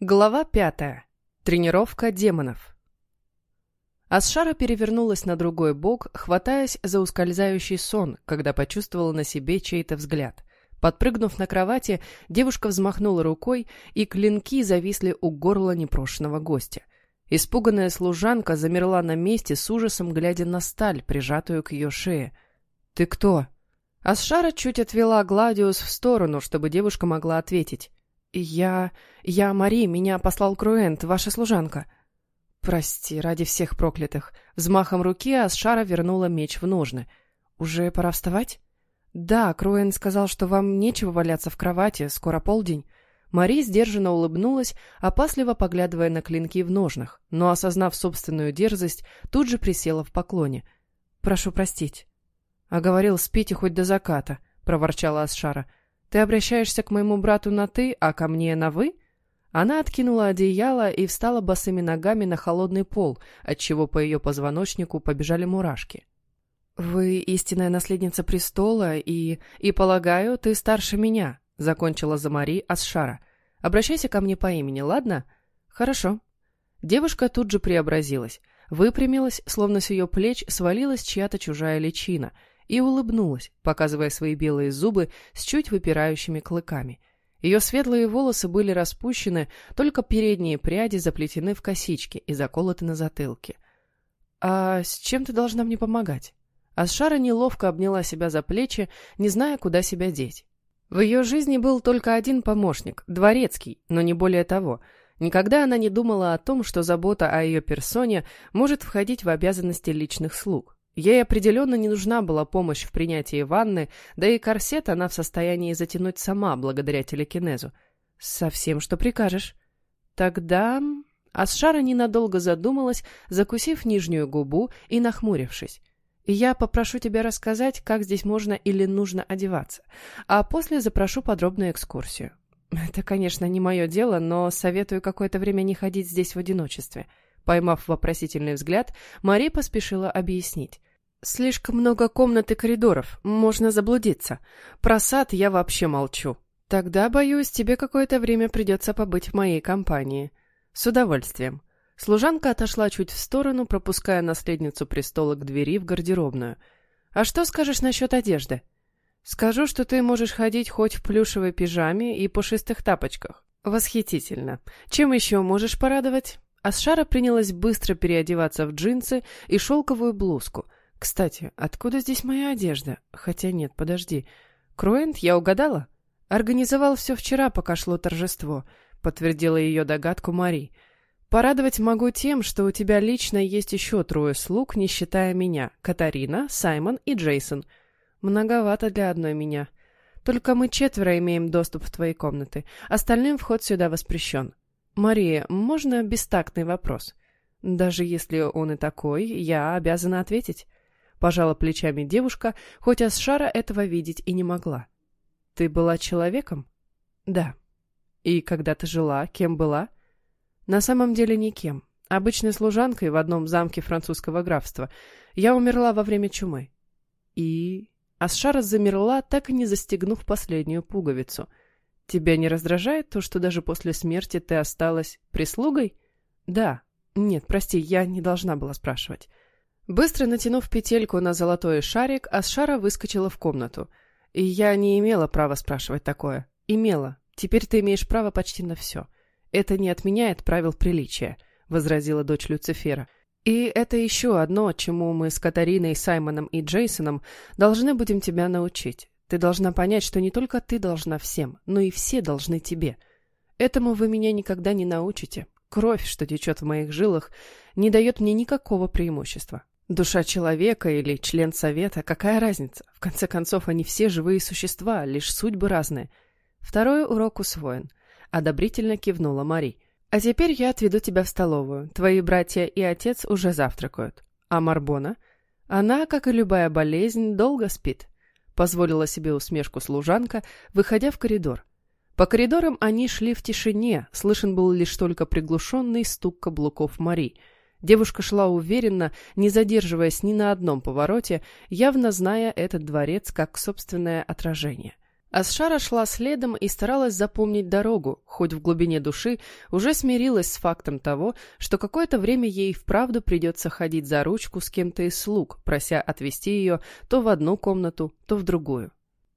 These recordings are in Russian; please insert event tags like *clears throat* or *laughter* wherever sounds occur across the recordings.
Глава пятая. Тренировка демонов. Асшара перевернулась на другой бок, хватаясь за ускользающий сон, когда почувствовала на себе чей-то взгляд. Подпрыгнув на кровати, девушка взмахнула рукой, и клинки зависли у горла непрошенного гостя. Испуганная служанка замерла на месте с ужасом, глядя на сталь, прижатую к ее шее. «Ты кто?» Асшара чуть отвела Гладиус в сторону, чтобы девушка могла ответить. «Я... я Мари, меня послал Круэнт, ваша служанка». «Прости, ради всех проклятых». Взмахом руки Асшара вернула меч в ножны. «Уже пора вставать?» «Да, Круэн сказал, что вам нечего валяться в кровати, скоро полдень». Мари сдержанно улыбнулась, опасливо поглядывая на клинки в ножнах, но, осознав собственную дерзость, тут же присела в поклоне. «Прошу простить». «А говорил, спите хоть до заката», — проворчала Асшара. Ты обращаешься к моему брату на «ты», а ко мне на «вы»?» Она откинула одеяло и встала босыми ногами на холодный пол, отчего по ее позвоночнику побежали мурашки. «Вы истинная наследница престола, и... и, полагаю, ты старше меня», — закончила за Мари Асшара. «Обращайся ко мне по имени, ладно?» «Хорошо». Девушка тут же преобразилась, выпрямилась, словно с ее плеч свалилась чья-то чужая личина — и улыбнулась, показывая свои белые зубы с чуть выпирающими клыками. Ее светлые волосы были распущены, только передние пряди заплетены в косички и заколоты на затылке. «А с чем ты должна мне помогать?» Асшара неловко обняла себя за плечи, не зная, куда себя деть. В ее жизни был только один помощник, дворецкий, но не более того. Никогда она не думала о том, что забота о ее персоне может входить в обязанности личных слуг. Ей определенно не нужна была помощь в принятии ванны, да и корсет она в состоянии затянуть сама, благодаря телекинезу. «Совсем что прикажешь». «Тогда...» Асшара ненадолго задумалась, закусив нижнюю губу и нахмурившись. «Я попрошу тебя рассказать, как здесь можно или нужно одеваться, а после запрошу подробную экскурсию. Это, конечно, не мое дело, но советую какое-то время не ходить здесь в одиночестве». Поймав вопросительный взгляд, Мари поспешила объяснить. «Слишком много комнат и коридоров, можно заблудиться. Про сад я вообще молчу. Тогда, боюсь, тебе какое-то время придется побыть в моей компании. С удовольствием». Служанка отошла чуть в сторону, пропуская наследницу престола к двери в гардеробную. «А что скажешь насчет одежды?» «Скажу, что ты можешь ходить хоть в плюшевой пижаме и пушистых тапочках. Восхитительно. Чем еще можешь порадовать?» Асшара принялась быстро переодеваться в джинсы и шелковую блузку. «Кстати, откуда здесь моя одежда? Хотя нет, подожди. Круэнт, я угадала?» «Организовал все вчера, пока шло торжество», — подтвердила ее догадку Мари. «Порадовать могу тем, что у тебя лично есть еще трое слуг, не считая меня. Катарина, Саймон и Джейсон. Многовато для одной меня. Только мы четверо имеем доступ в твои комнаты. Остальным вход сюда воспрещен. «Мария, можно бестактный вопрос?» «Даже если он и такой, я обязана ответить». Пожала плечами девушка, хоть Асшара этого видеть и не могла. «Ты была человеком?» «Да». «И когда ты жила, кем была?» «На самом деле никем. Обычной служанкой в одном замке французского графства. Я умерла во время чумы». «И...» Асшара замерла, так и не застегнув последнюю пуговицу — Тебя не раздражает то, что даже после смерти ты осталась прислугой? Да. Нет, прости, я не должна была спрашивать. Быстро натянув петельку на золотой шарик, Асшара выскочила в комнату. И я не имела права спрашивать такое. Имела. Теперь ты имеешь право почти на все. Это не отменяет правил приличия, — возразила дочь Люцифера. И это еще одно, чему мы с Катариной, Саймоном и Джейсоном должны будем тебя научить. Ты должна понять, что не только ты должна всем, но и все должны тебе. Этому вы меня никогда не научите. Кровь, что течет в моих жилах, не дает мне никакого преимущества. Душа человека или член совета, какая разница? В конце концов, они все живые существа, лишь судьбы разные. Второй урок усвоен. Одобрительно кивнула Мари. А теперь я отведу тебя в столовую. Твои братья и отец уже завтракают. А Марбона? Она, как и любая болезнь, долго спит позволила себе усмешку служанка, выходя в коридор. По коридорам они шли в тишине, слышен был лишь только приглушенный стук каблуков Мари. Девушка шла уверенно, не задерживаясь ни на одном повороте, явно зная этот дворец как собственное отражение. Асшара шла следом и старалась запомнить дорогу, хоть в глубине души уже смирилась с фактом того, что какое-то время ей вправду придется ходить за ручку с кем-то из слуг, прося отвезти ее то в одну комнату, то в другую.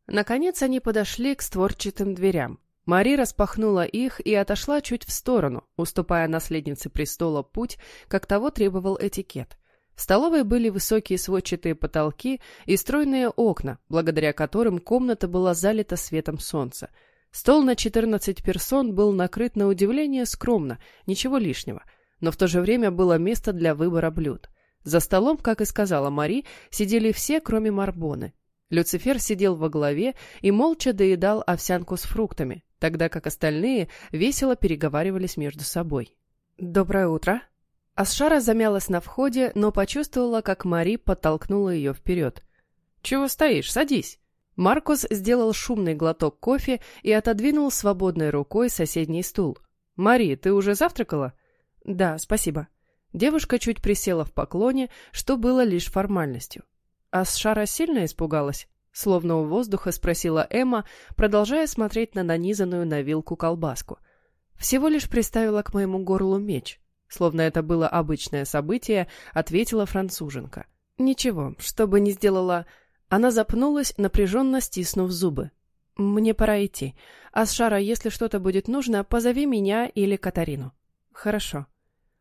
Наконец они подошли к створчатым дверям. Мари распахнула их и отошла чуть в сторону, уступая наследнице престола путь, как того требовал этикет. В столовой были высокие сводчатые потолки и стройные окна, благодаря которым комната была залита светом солнца. Стол на 14 персон был накрыт на удивление скромно, ничего лишнего, но в то же время было место для выбора блюд. За столом, как и сказала Мари, сидели все, кроме Марбоны. Люцифер сидел во главе и молча доедал овсянку с фруктами, тогда как остальные весело переговаривались между собой. «Доброе утро!» Асшара замялась на входе, но почувствовала, как Мари подтолкнула ее вперед. «Чего стоишь? Садись!» Маркус сделал шумный глоток кофе и отодвинул свободной рукой соседний стул. «Мари, ты уже завтракала?» «Да, спасибо». Девушка чуть присела в поклоне, что было лишь формальностью. Асшара сильно испугалась? Словно у воздуха спросила Эмма, продолжая смотреть на нанизанную на вилку колбаску. Всего лишь приставила к моему горлу меч. Словно это было обычное событие, ответила француженка. Ничего, что бы ни сделала... Она запнулась, напряженно стиснув зубы. «Мне пора идти. Асшара, если что-то будет нужно, позови меня или Катарину». «Хорошо».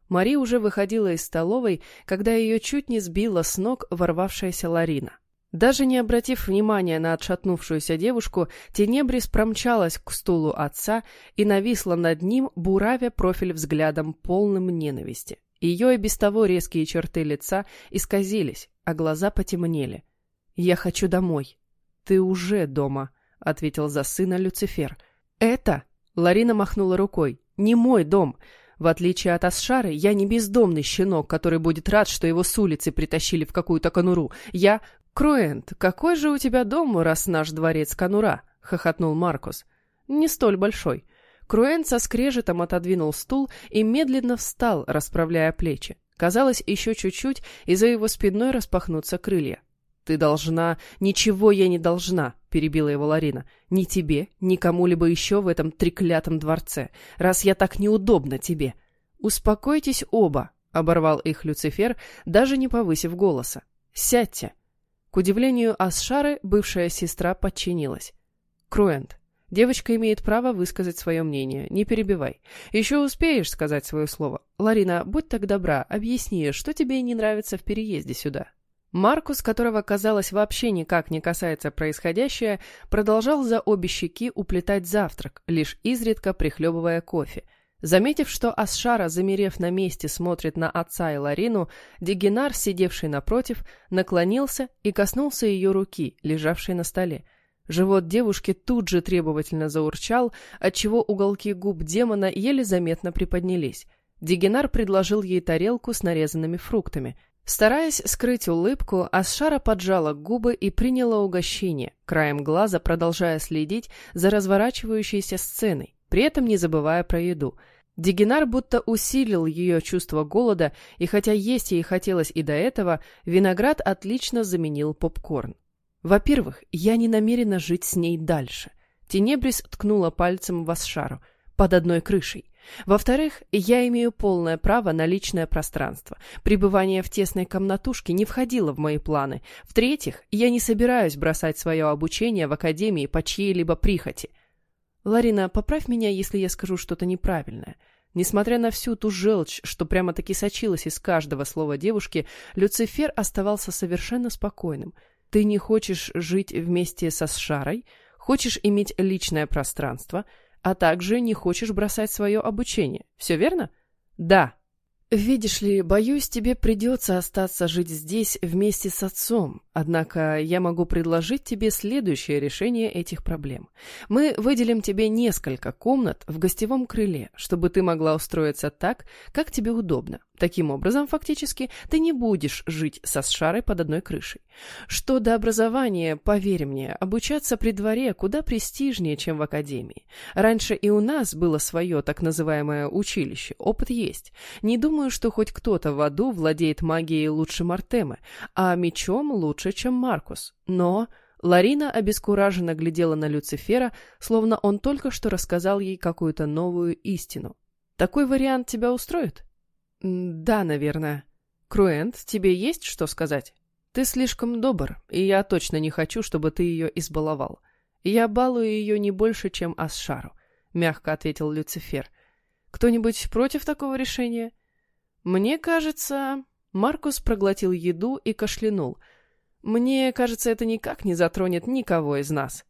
Мари уже выходила из столовой, когда ее чуть не сбила с ног ворвавшаяся Ларина. Даже не обратив внимания на отшатнувшуюся девушку, Тенебрис промчалась к стулу отца и нависла над ним, буравя профиль взглядом полным ненависти. Ее и без того резкие черты лица исказились, а глаза потемнели. «Я хочу домой». «Ты уже дома», — ответил за сына Люцифер. «Это?» — Ларина махнула рукой. «Не мой дом. В отличие от Асшары, я не бездомный щенок, который будет рад, что его с улицы притащили в какую-то конуру. Я... Круэнт, какой же у тебя дом, раз наш дворец конура? — хохотнул Маркус. Не столь большой. Круэнт со скрежетом отодвинул стул и медленно встал, расправляя плечи. Казалось, еще чуть-чуть, и за его спиной распахнутся крылья. «Ты должна...» «Ничего я не должна», — перебила его Ларина. «Ни тебе, ни кому-либо еще в этом треклятом дворце, раз я так неудобна тебе». «Успокойтесь оба», — оборвал их Люцифер, даже не повысив голоса. «Сядьте». Удивлению Асшары, бывшая сестра подчинилась. «Круэнт, девочка имеет право высказать свое мнение, не перебивай. Еще успеешь сказать свое слово. Ларина, будь так добра, объясни, что тебе не нравится в переезде сюда». Маркус, которого, казалось, вообще никак не касается происходящее, продолжал за обе щеки уплетать завтрак, лишь изредка прихлебывая кофе. Заметив, что Асшара, замерев на месте, смотрит на отца и Ларину, Дегенар, сидевший напротив, наклонился и коснулся ее руки, лежавшей на столе. Живот девушки тут же требовательно заурчал, отчего уголки губ демона еле заметно приподнялись. Дегенар предложил ей тарелку с нарезанными фруктами — Стараясь скрыть улыбку, Асшара поджала губы и приняла угощение, краем глаза продолжая следить за разворачивающейся сценой, при этом не забывая про еду. Дегенар будто усилил ее чувство голода, и хотя есть ей хотелось и до этого, виноград отлично заменил попкорн. Во-первых, я не намерена жить с ней дальше. Тенебрис ткнула пальцем в Асшару. Под одной крышей. Во-вторых, я имею полное право на личное пространство. Пребывание в тесной комнатушке не входило в мои планы. В-третьих, я не собираюсь бросать свое обучение в академии по чьей-либо прихоти. Ларина, поправь меня, если я скажу что-то неправильное. Несмотря на всю ту желчь, что прямо-таки сочилась из каждого слова девушки, Люцифер оставался совершенно спокойным. Ты не хочешь жить вместе со Сшарой? Хочешь иметь личное пространство — а также не хочешь бросать свое обучение. Все верно? Да. Видишь ли, боюсь, тебе придется остаться жить здесь вместе с отцом. Однако я могу предложить тебе следующее решение этих проблем. Мы выделим тебе несколько комнат в гостевом крыле, чтобы ты могла устроиться так, как тебе удобно. Таким образом, фактически, ты не будешь жить со Сшарой под одной крышей. Что до образования, поверь мне, обучаться при дворе куда престижнее, чем в академии. Раньше и у нас было свое так называемое училище, опыт есть. Не думаю, что хоть кто-то в аду владеет магией лучше Мартемы, а мечом лучше чем Маркус. Но Ларина обескураженно глядела на Люцифера, словно он только что рассказал ей какую-то новую истину. «Такой вариант тебя устроит?» «Да, наверное. Круэнт, тебе есть что сказать? Ты слишком добр, и я точно не хочу, чтобы ты ее избаловал. Я балую ее не больше, чем Асшару», — мягко ответил Люцифер. «Кто-нибудь против такого решения?» «Мне кажется...» Маркус проглотил еду и кашлянул — мне кажется, это никак не затронет никого из нас.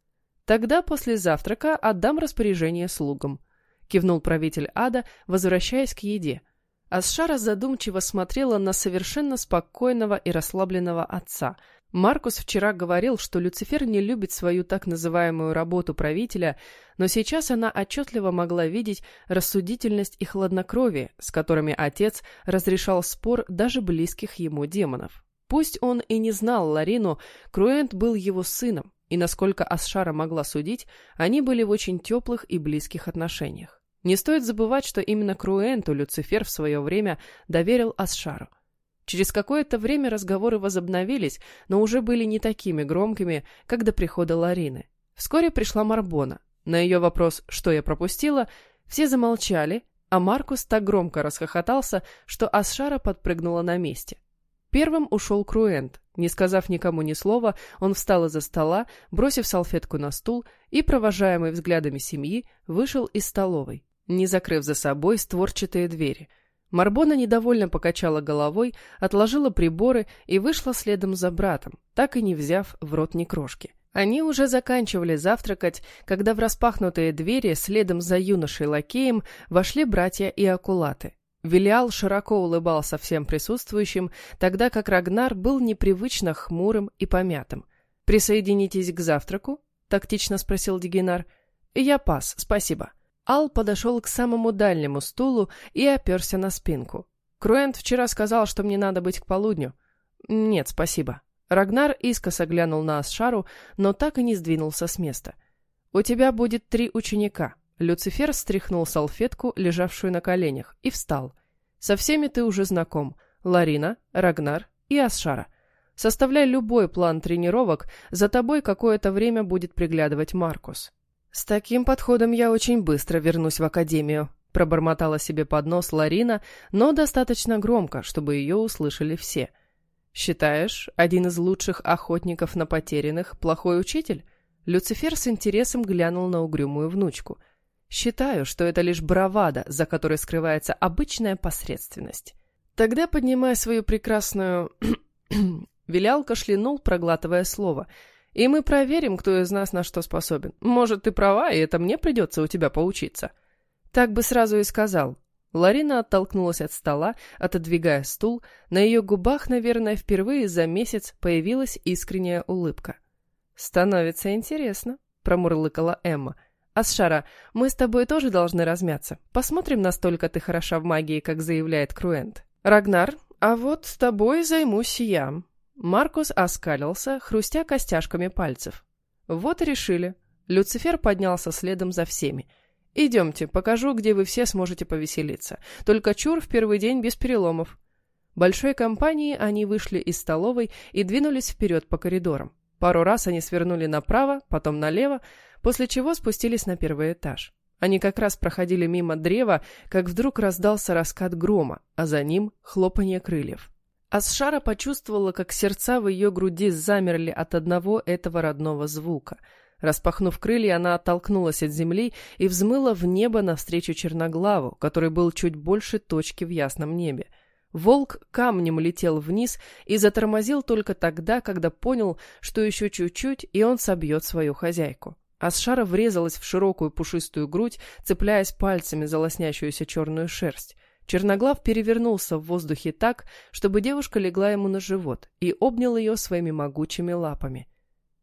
Тогда после завтрака отдам распоряжение слугам. Кивнул правитель ада, возвращаясь к еде. Асшара задумчиво смотрела на совершенно спокойного и расслабленного отца. Маркус вчера говорил, что Люцифер не любит свою так называемую работу правителя, но сейчас она отчетливо могла видеть рассудительность и хладнокровие, с которыми отец разрешал спор даже близких ему демонов. Пусть он и не знал Ларину, Круэнт был его сыном, и, насколько Асшара могла судить, они были в очень теплых и близких отношениях. Не стоит забывать, что именно Круэнту Люцифер в свое время доверил Асшару. Через какое-то время разговоры возобновились, но уже были не такими громкими, как до прихода Ларины. Вскоре пришла Марбона. На ее вопрос «что я пропустила?» все замолчали, а Маркус так громко расхохотался, что Асшара подпрыгнула на месте – Первым ушел Круэнт. Не сказав никому ни слова, он встал из-за стола, бросив салфетку на стул и, провожаемый взглядами семьи, вышел из столовой, не закрыв за собой створчатые двери. Марбона недовольно покачала головой, отложила приборы и вышла следом за братом, так и не взяв в рот ни крошки. Они уже заканчивали завтракать, когда в распахнутые двери следом за юношей-лакеем вошли братья и акулаты. Велиал широко улыбался всем присутствующим, тогда как Рагнар был непривычно хмурым и помятым. «Присоединитесь к завтраку?» — тактично спросил Дигинар. «Я пас, спасибо». Ал подошел к самому дальнему стулу и оперся на спинку. «Круэнт вчера сказал, что мне надо быть к полудню». «Нет, спасибо». Рагнар искоса глянул на Асшару, но так и не сдвинулся с места. «У тебя будет три ученика. Люцифер стряхнул салфетку, лежавшую на коленях, и встал. «Со всеми ты уже знаком. Ларина, Рагнар и Асшара. Составляй любой план тренировок, за тобой какое-то время будет приглядывать Маркус». «С таким подходом я очень быстро вернусь в Академию», — пробормотала себе под нос Ларина, но достаточно громко, чтобы ее услышали все. «Считаешь, один из лучших охотников на потерянных — плохой учитель?» Люцифер с интересом глянул на угрюмую внучку — Считаю, что это лишь бравада, за которой скрывается обычная посредственность. Тогда поднимай свою прекрасную... *clears throat* Вилял кашлянул, проглатывая слово. И мы проверим, кто из нас на что способен. Может, ты права, и это мне придется у тебя поучиться. Так бы сразу и сказал. Ларина оттолкнулась от стола, отодвигая стул. На ее губах, наверное, впервые за месяц появилась искренняя улыбка. «Становится интересно», — промурлыкала Эмма. — «Асшара, мы с тобой тоже должны размяться. Посмотрим, настолько ты хороша в магии, как заявляет Круэнт». «Рагнар, а вот с тобой займусь я». Маркус оскалился, хрустя костяшками пальцев. «Вот и решили». Люцифер поднялся следом за всеми. «Идемте, покажу, где вы все сможете повеселиться. Только чур в первый день без переломов». Большой компанией они вышли из столовой и двинулись вперед по коридорам. Пару раз они свернули направо, потом налево, после чего спустились на первый этаж. Они как раз проходили мимо древа, как вдруг раздался раскат грома, а за ним хлопанье крыльев. Асшара почувствовала, как сердца в ее груди замерли от одного этого родного звука. Распахнув крылья, она оттолкнулась от земли и взмыла в небо навстречу Черноглаву, который был чуть больше точки в ясном небе. Волк камнем летел вниз и затормозил только тогда, когда понял, что еще чуть-чуть, и он собьет свою хозяйку. Асшара врезалась в широкую пушистую грудь, цепляясь пальцами за лоснящуюся черную шерсть. Черноглав перевернулся в воздухе так, чтобы девушка легла ему на живот и обнял ее своими могучими лапами.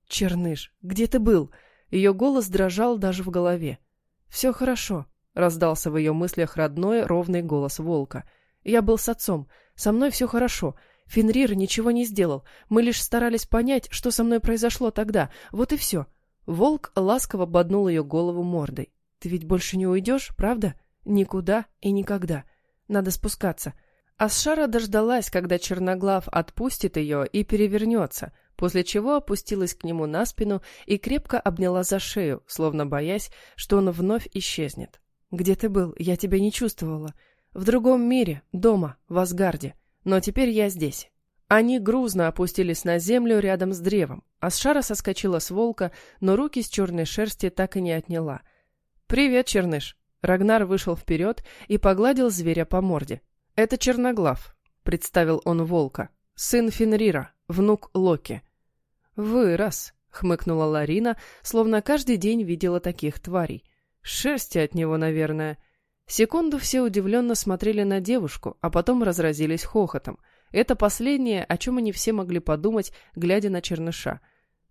«Черныш, где ты был?» Ее голос дрожал даже в голове. «Все хорошо», — раздался в ее мыслях родной, ровный голос волка. «Я был с отцом. Со мной все хорошо. Фенрир ничего не сделал. Мы лишь старались понять, что со мной произошло тогда. Вот и все. Волк ласково боднул ее голову мордой. «Ты ведь больше не уйдешь, правда? Никуда и никогда. Надо спускаться». Асшара дождалась, когда Черноглав отпустит ее и перевернется, после чего опустилась к нему на спину и крепко обняла за шею, словно боясь, что он вновь исчезнет. «Где ты был? Я тебя не чувствовала. В другом мире, дома, в Асгарде. Но теперь я здесь». Они грузно опустились на землю рядом с древом. Асшара соскочила с волка, но руки с черной шерсти так и не отняла. «Привет, Черныш!» Рагнар вышел вперед и погладил зверя по морде. «Это Черноглав», — представил он волка. «Сын Фенрира, внук Локи». «Вырос», — хмыкнула Ларина, словно каждый день видела таких тварей. «Шерсти от него, наверное». Секунду все удивленно смотрели на девушку, а потом разразились хохотом. Это последнее, о чем они все могли подумать, глядя на черныша.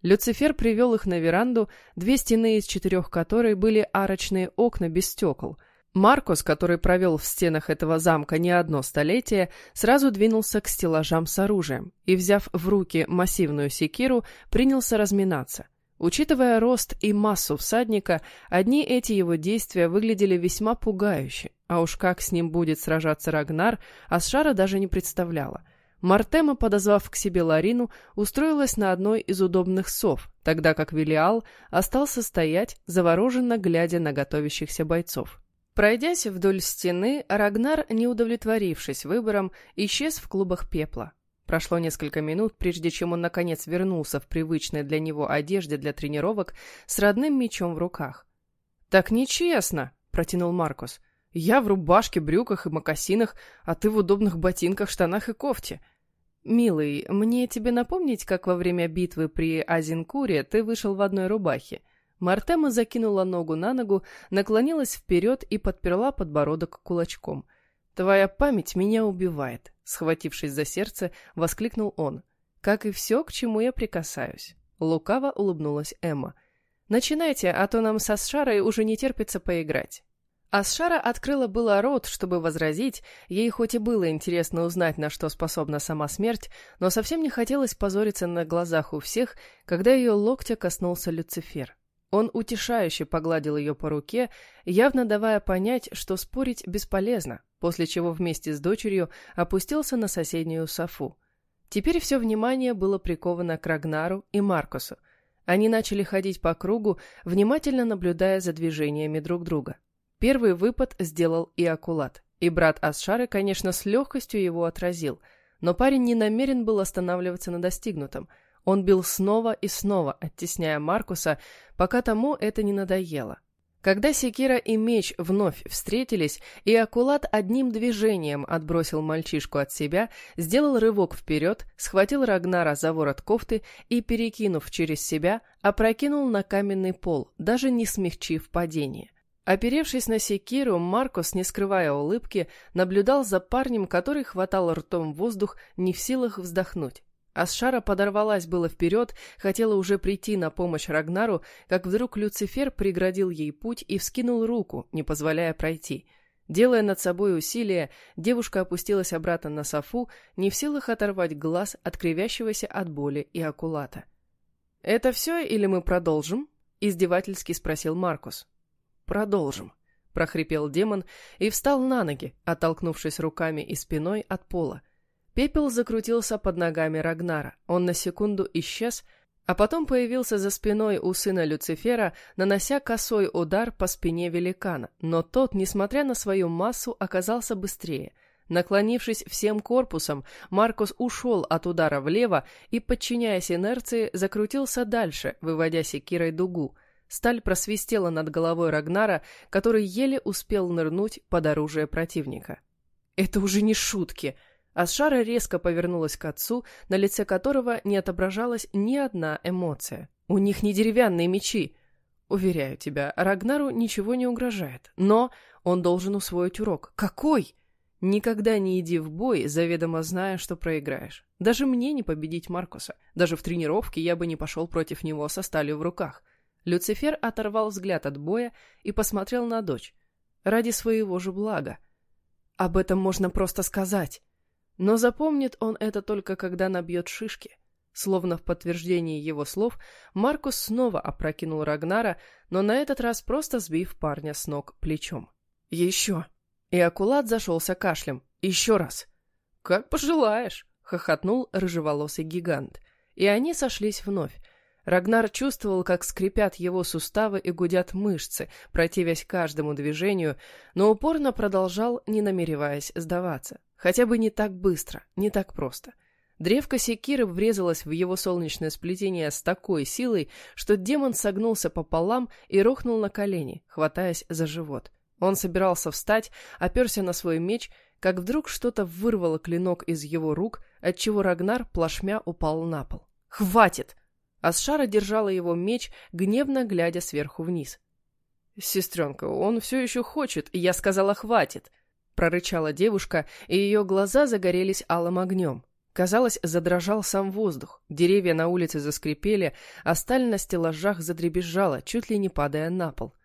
Люцифер привел их на веранду, две стены из четырех которой были арочные окна без стекол — Маркус, который провел в стенах этого замка не одно столетие, сразу двинулся к стеллажам с оружием и, взяв в руки массивную секиру, принялся разминаться. Учитывая рост и массу всадника, одни эти его действия выглядели весьма пугающе, а уж как с ним будет сражаться Рагнар, Асшара даже не представляла. Мартема, подозвав к себе Ларину, устроилась на одной из удобных сов, тогда как Велиал остался стоять, завороженно глядя на готовящихся бойцов. Пройдясь вдоль стены, Рагнар, не удовлетворившись выбором, исчез в клубах пепла. Прошло несколько минут, прежде чем он наконец вернулся в привычной для него одежде для тренировок с родным мечом в руках. «Так нечестно!» — протянул Маркус. «Я в рубашке, брюках и мокасинах, а ты в удобных ботинках, штанах и кофте». «Милый, мне тебе напомнить, как во время битвы при Азинкуре ты вышел в одной рубахе?» Мартема закинула ногу на ногу, наклонилась вперед и подперла подбородок кулачком. «Твоя память меня убивает», — схватившись за сердце, воскликнул он. «Как и все, к чему я прикасаюсь». Лукаво улыбнулась Эмма. «Начинайте, а то нам с Асшарой уже не терпится поиграть». Асшара открыла было рот, чтобы возразить, ей хоть и было интересно узнать, на что способна сама смерть, но совсем не хотелось позориться на глазах у всех, когда ее локтя коснулся Люцифер. Он утешающе погладил ее по руке, явно давая понять, что спорить бесполезно, после чего вместе с дочерью опустился на соседнюю софу. Теперь все внимание было приковано к Рагнару и Маркусу. Они начали ходить по кругу, внимательно наблюдая за движениями друг друга. Первый выпад сделал и Акулат, и брат Асшары, конечно, с легкостью его отразил, но парень не намерен был останавливаться на достигнутом – он бил снова и снова, оттесняя Маркуса, пока тому это не надоело. Когда секира и меч вновь встретились, и Акулат одним движением отбросил мальчишку от себя, сделал рывок вперед, схватил Рагнара за ворот кофты и, перекинув через себя, опрокинул на каменный пол, даже не смягчив падение. Оперевшись на секиру, Маркус, не скрывая улыбки, наблюдал за парнем, который хватал ртом воздух, не в силах вздохнуть. Асшара подорвалась было вперед, хотела уже прийти на помощь Рагнару, как вдруг Люцифер преградил ей путь и вскинул руку, не позволяя пройти. Делая над собой усилие, девушка опустилась обратно на софу, не в силах оторвать глаз от кривящегося от боли и акулата. «Это все или мы продолжим?» — издевательски спросил Маркус. «Продолжим», — прохрипел демон и встал на ноги, оттолкнувшись руками и спиной от пола. Пепел закрутился под ногами Рагнара. Он на секунду исчез, а потом появился за спиной у сына Люцифера, нанося косой удар по спине великана. Но тот, несмотря на свою массу, оказался быстрее. Наклонившись всем корпусом, Маркус ушел от удара влево и, подчиняясь инерции, закрутился дальше, выводя секирой дугу. Сталь просвистела над головой Рагнара, который еле успел нырнуть под оружие противника. «Это уже не шутки!» Асшара резко повернулась к отцу, на лице которого не отображалась ни одна эмоция. «У них не деревянные мечи!» «Уверяю тебя, Рагнару ничего не угрожает, но он должен усвоить урок. Какой?» «Никогда не иди в бой, заведомо зная, что проиграешь. Даже мне не победить Маркуса. Даже в тренировке я бы не пошел против него со сталью в руках». Люцифер оторвал взгляд от боя и посмотрел на дочь. Ради своего же блага. «Об этом можно просто сказать». Но запомнит он это только когда набьет шишки. Словно в подтверждении его слов, Маркус снова опрокинул Рагнара, но на этот раз просто сбив парня с ног плечом. «Еще!» И Акулат зашелся кашлем. «Еще раз!» «Как пожелаешь!» — хохотнул рыжеволосый гигант. и они сошлись вновь. Рагнар чувствовал, как скрипят его суставы и гудят мышцы, противясь каждому движению, но упорно продолжал, не намереваясь сдаваться. Хотя бы не так быстро, не так просто. Древко секиры врезалось в его солнечное сплетение с такой силой, что демон согнулся пополам и рухнул на колени, хватаясь за живот. Он собирался встать, оперся на свой меч, как вдруг что-то вырвало клинок из его рук, отчего Рагнар плашмя упал на пол. «Хватит!» Асшара держала его меч, гневно глядя сверху вниз. «Сестренка, он все еще хочет, я сказала, хватит!» Прорычала девушка, и ее глаза загорелись алым огнем. Казалось, задрожал сам воздух, деревья на улице заскрипели, а сталь на стеллажах задребезжала, чуть ли не падая на пол.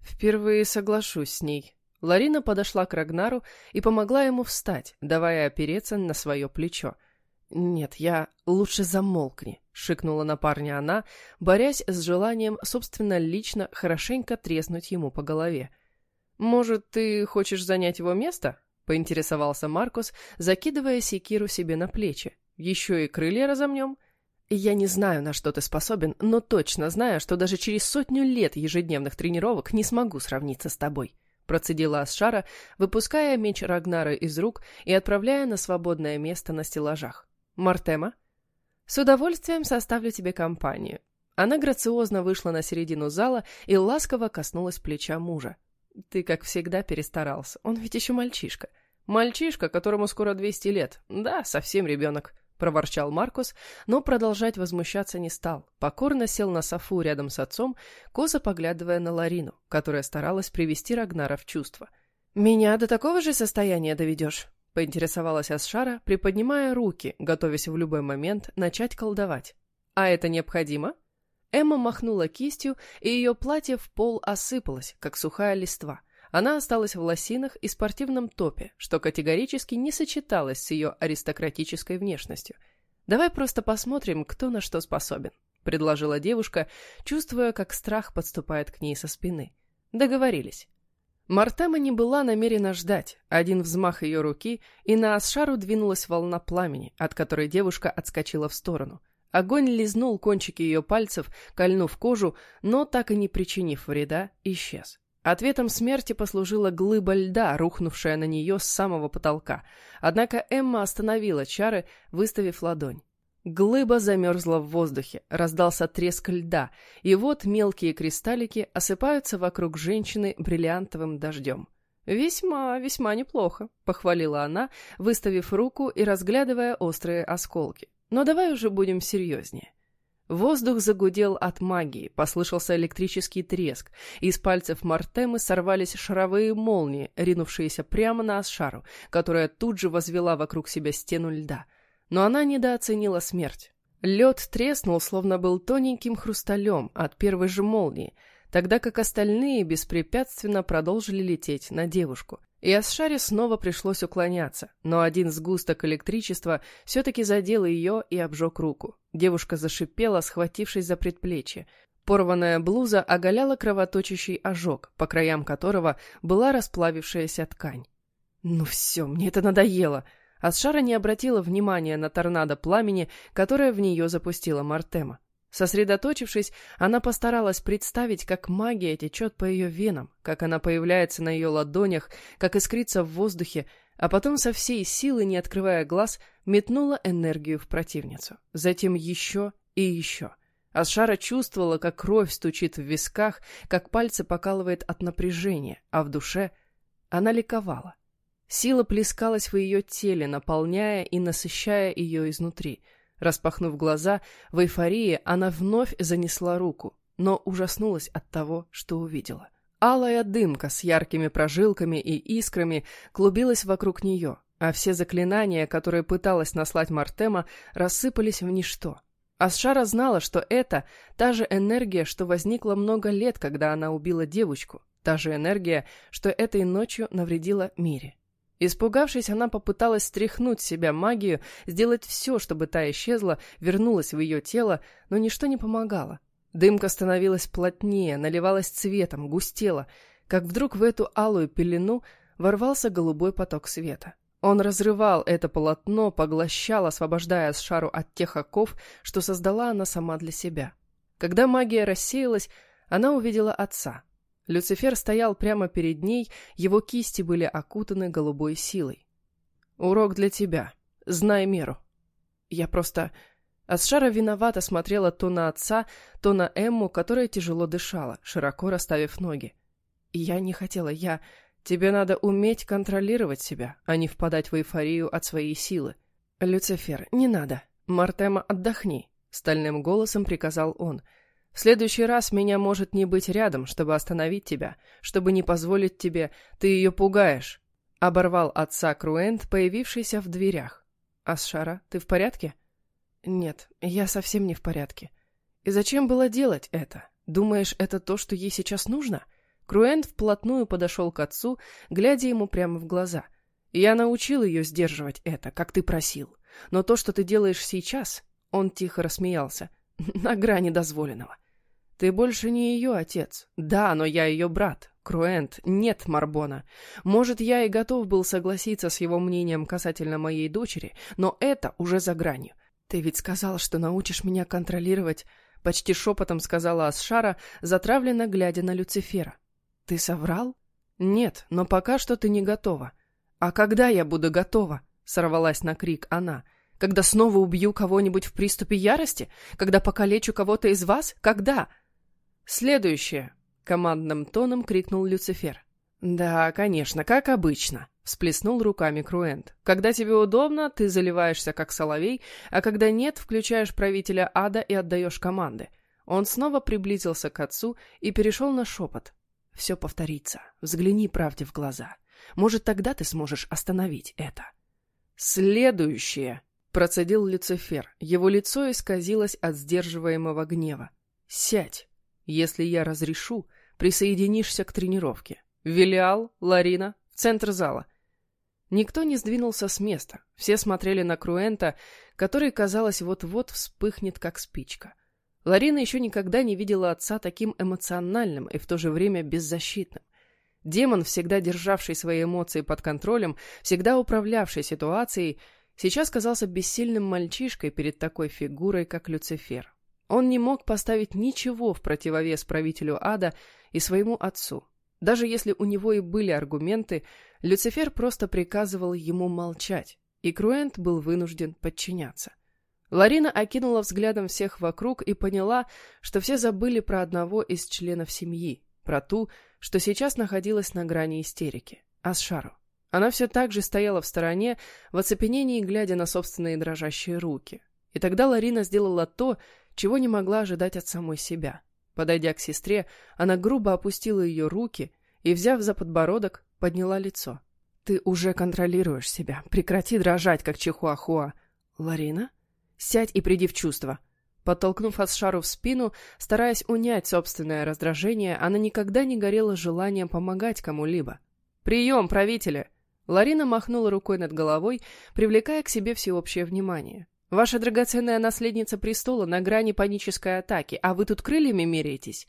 Впервые соглашусь с ней. Ларина подошла к Рагнару и помогла ему встать, давая опереться на свое плечо. «Нет, я... Лучше замолкни», — шикнула на парня она, борясь с желанием, собственно, лично хорошенько треснуть ему по голове. «Может, ты хочешь занять его место?» — поинтересовался Маркус, закидывая секиру себе на плечи. «Еще и крылья разомнем?» «Я не знаю, на что ты способен, но точно знаю, что даже через сотню лет ежедневных тренировок не смогу сравниться с тобой», процедила Асшара, выпуская меч Рагнара из рук и отправляя на свободное место на стеллажах. «Мартема?» «С удовольствием составлю тебе компанию». Она грациозно вышла на середину зала и ласково коснулась плеча мужа. «Ты, как всегда, перестарался. Он ведь еще мальчишка. Мальчишка, которому скоро 200 лет. Да, совсем ребенок». — проворчал Маркус, но продолжать возмущаться не стал. Покорно сел на софу рядом с отцом, косо поглядывая на Ларину, которая старалась привести Рагнара в чувство. «Меня до такого же состояния доведешь?» — поинтересовалась Асшара, приподнимая руки, готовясь в любой момент начать колдовать. «А это необходимо?» Эмма махнула кистью, и ее платье в пол осыпалось, как сухая листва — она осталась в лосинах и спортивном топе, что категорически не сочеталось с ее аристократической внешностью. «Давай просто посмотрим, кто на что способен», — предложила девушка, чувствуя, как страх подступает к ней со спины. Договорились. Мартема не была намерена ждать. Один взмах ее руки, и на Асшару двинулась волна пламени, от которой девушка отскочила в сторону. Огонь лизнул кончики ее пальцев, кольнув кожу, но, так и не причинив вреда, исчез. Ответом смерти послужила глыба льда, рухнувшая на нее с самого потолка. Однако Эмма остановила чары, выставив ладонь. Глыба замерзла в воздухе, раздался треск льда, и вот мелкие кристаллики осыпаются вокруг женщины бриллиантовым дождем. «Весьма, весьма неплохо», — похвалила она, выставив руку и разглядывая острые осколки. «Но давай уже будем серьезнее. Воздух загудел от магии, послышался электрический треск, из пальцев Мартемы сорвались шаровые молнии, ринувшиеся прямо на Асшару, которая тут же возвела вокруг себя стену льда. Но она недооценила смерть. Лед треснул, словно был тоненьким хрусталем от первой же молнии, тогда как остальные беспрепятственно продолжили лететь на девушку. И Асшаре снова пришлось уклоняться, но один сгусток электричества все-таки задел ее и обжег руку. Девушка зашипела, схватившись за предплечье. Порванная блуза оголяла кровоточащий ожог, по краям которого была расплавившаяся ткань. «Ну все, мне это надоело!» Асшара не обратила внимания на торнадо пламени, которое в нее запустила Мартема. Сосредоточившись, она постаралась представить, как магия течет по ее венам, как она появляется на ее ладонях, как искрится в воздухе, а потом со всей силы, не открывая глаз, метнула энергию в противницу. Затем еще и еще. Асшара чувствовала, как кровь стучит в висках, как пальцы покалывает от напряжения, а в душе она ликовала. Сила плескалась в ее теле, наполняя и насыщая ее изнутри — Распахнув глаза, в эйфории она вновь занесла руку, но ужаснулась от того, что увидела. Алая дымка с яркими прожилками и искрами клубилась вокруг нее, а все заклинания, которые пыталась наслать Мартема, рассыпались в ничто. Асшара знала, что это та же энергия, что возникла много лет, когда она убила девочку, та же энергия, что этой ночью навредила Мире. Испугавшись, она попыталась стряхнуть с себя магию, сделать все, чтобы та исчезла, вернулась в ее тело, но ничто не помогало. Дымка становилась плотнее, наливалась цветом, густела, как вдруг в эту алую пелену ворвался голубой поток света. Он разрывал это полотно, поглощал, освобождая Асшару от тех оков, что создала она сама для себя. Когда магия рассеялась, она увидела отца. Люцифер стоял прямо перед ней, его кисти были окутаны голубой силой. «Урок для тебя. Знай меру». Я просто... Асшара виновато смотрела то на отца, то на Эмму, которая тяжело дышала, широко расставив ноги. Я не хотела, я... Тебе надо уметь контролировать себя, а не впадать в эйфорию от своей силы. Люцифер, не надо. Мартема, отдохни, стальным голосом приказал он. В следующий раз меня может не быть рядом, чтобы остановить тебя, чтобы не позволить тебе, ты ее пугаешь. Оборвал отца Круэнт, появившийся в дверях. Асшара, ты в порядке? Нет, я совсем не в порядке. И зачем было делать это? Думаешь, это то, что ей сейчас нужно? — Круэнд вплотную подошел к отцу, глядя ему прямо в глаза. «Я научил ее сдерживать это, как ты просил. Но то, что ты делаешь сейчас...» Он тихо рассмеялся. *laughs* «На грани дозволенного. Ты больше не ее отец. Да, но я ее брат. Круэнд, нет Марбона. Может, я и готов был согласиться с его мнением касательно моей дочери, но это уже за гранью. Ты ведь сказал, что научишь меня контролировать...» Почти шепотом сказала Асшара, затравленно глядя на Люцифера. «Ты соврал?» «Нет, но пока что ты не готова». «А когда я буду готова?» — сорвалась на крик она. «Когда снова убью кого-нибудь в приступе ярости? Когда покалечу кого-то из вас? Когда?» «Следующее!» — командным тоном крикнул Люцифер. «Да, конечно, как обычно», — всплеснул руками Круэнт. «Когда тебе удобно, ты заливаешься как соловей, а когда нет, включаешь правителя ада и отдаешь команды». Он снова приблизился к отцу и перешел на шепот. Все повторится. Взгляни правде в глаза. Может, тогда ты сможешь остановить это. Следующее, процедил Люцифер. Его лицо исказилось от сдерживаемого гнева. Сядь. Если я разрешу, присоединишься к тренировке. Велиал, Ларина, центр зала. Никто не сдвинулся с места. Все смотрели на Круэнта, который, казалось, вот-вот вспыхнет, как спичка. Ларина еще никогда не видела отца таким эмоциональным и в то же время беззащитным. Демон, всегда державший свои эмоции под контролем, всегда управлявший ситуацией, сейчас казался бессильным мальчишкой перед такой фигурой, как Люцифер. Он не мог поставить ничего в противовес правителю ада и своему отцу. Даже если у него и были аргументы, Люцифер просто приказывал ему молчать, и Круэнт был вынужден подчиняться. Ларина окинула взглядом всех вокруг и поняла, что все забыли про одного из членов семьи, про ту, что сейчас находилась на грани истерики, Асшару. Она все так же стояла в стороне, в оцепенении, глядя на собственные дрожащие руки. И тогда Ларина сделала то, чего не могла ожидать от самой себя. Подойдя к сестре, она грубо опустила ее руки и, взяв за подбородок, подняла лицо. «Ты уже контролируешь себя. Прекрати дрожать, как чихуахуа». «Ларина?» Сядь и приди в чувство. Подтолкнув Асшару в спину, стараясь унять собственное раздражение, она никогда не горела желанием помогать кому-либо. «Прием, правители!» Ларина махнула рукой над головой, привлекая к себе всеобщее внимание. «Ваша драгоценная наследница престола на грани панической атаки, а вы тут крыльями меряетесь?»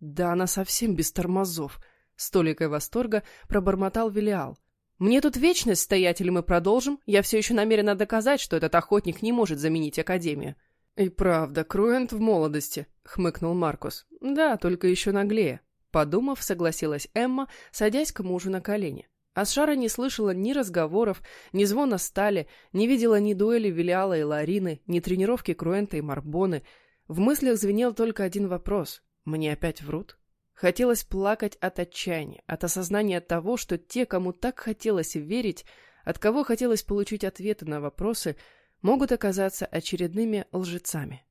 «Да она совсем без тормозов!» С толикой восторга пробормотал Велиал. Мне тут вечность стоять или мы продолжим? Я все еще намерена доказать, что этот охотник не может заменить Академию. И правда, Круэнт в молодости, хмыкнул Маркус. Да, только еще наглее. Подумав, согласилась Эмма, садясь к мужу на колени. Асшара не слышала ни разговоров, ни звона стали, не видела ни дуэли Вилиала и Ларины, ни тренировки Круэнта и Марбоны. В мыслях звенел только один вопрос. Мне опять врут? Хотелось плакать от отчаяния, от осознания того, что те, кому так хотелось верить, от кого хотелось получить ответы на вопросы, могут оказаться очередными лжецами.